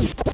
Oh.